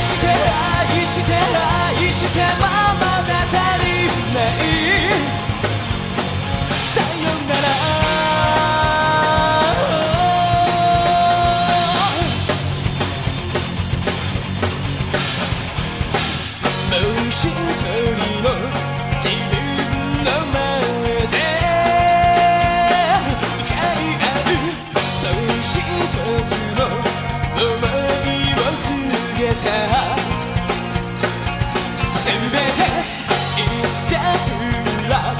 して愛して愛してままだ足りない。さよなら。もう一人の自分 It's just love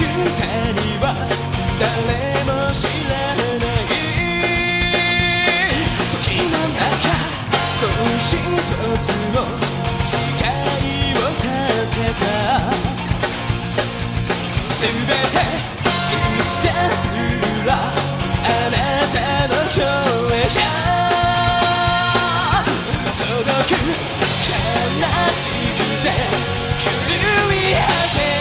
二人は誰も知らない時の中そう一つの誓いを立てた全て一切すらあなたの声が届く悲しくて狂い果て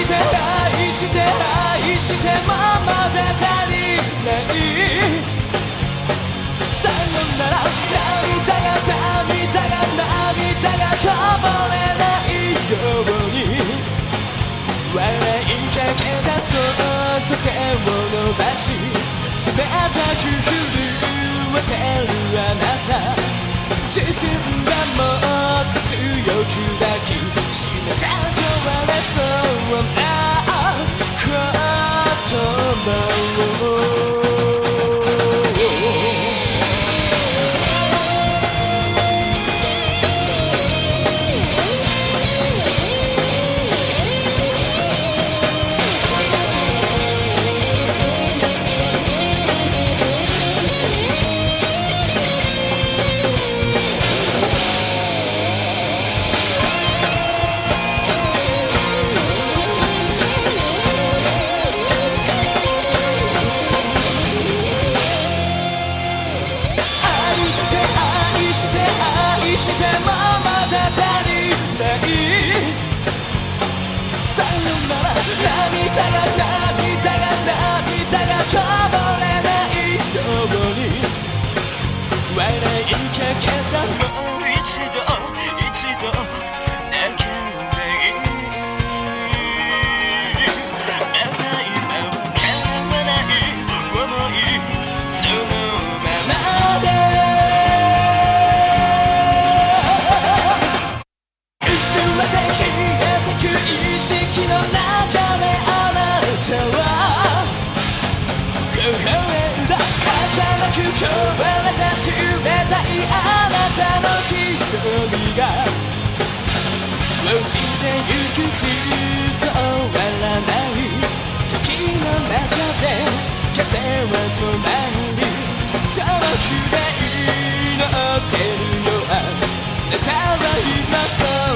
して愛して愛してままだ足りないさよなら涙が涙が涙がこぼれないように笑いかけたそっと手を伸ばし冷たく震えてるあなた包んだもっと強く抱なしてもまだ足り。ないさよなら涙が涙が涙がこぼれ笑んだ儚く壊れた冷たいあなたの瞳が落ちてゆくずっと終わらない時の中で風は止まり遠くで祈ってるよあなたは今空に